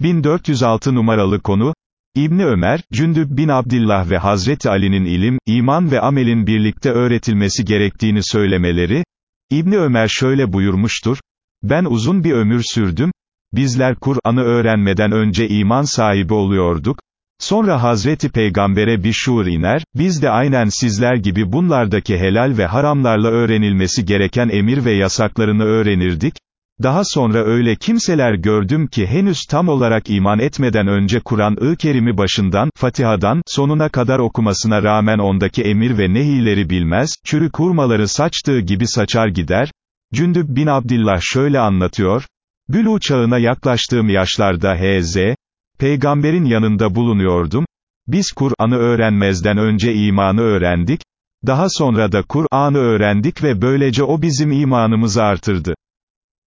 1406 numaralı konu, İbni Ömer, Cündüb bin Abdillah ve Hazreti Ali'nin ilim, iman ve amelin birlikte öğretilmesi gerektiğini söylemeleri, İbni Ömer şöyle buyurmuştur, ben uzun bir ömür sürdüm, bizler Kur'an'ı öğrenmeden önce iman sahibi oluyorduk, sonra Hazreti Peygamber'e bir şuur iner, biz de aynen sizler gibi bunlardaki helal ve haramlarla öğrenilmesi gereken emir ve yasaklarını öğrenirdik, daha sonra öyle kimseler gördüm ki henüz tam olarak iman etmeden önce Kur'an-ı Kerim'i başından, Fatiha'dan, sonuna kadar okumasına rağmen ondaki emir ve nehileri bilmez, çürük hurmaları saçtığı gibi saçar gider. Cündüb bin Abdillah şöyle anlatıyor, Bülü çağına yaklaştığım yaşlarda H.Z. Peygamberin yanında bulunuyordum, biz Kur'an'ı öğrenmezden önce imanı öğrendik, daha sonra da Kur'an'ı öğrendik ve böylece o bizim imanımızı artırdı.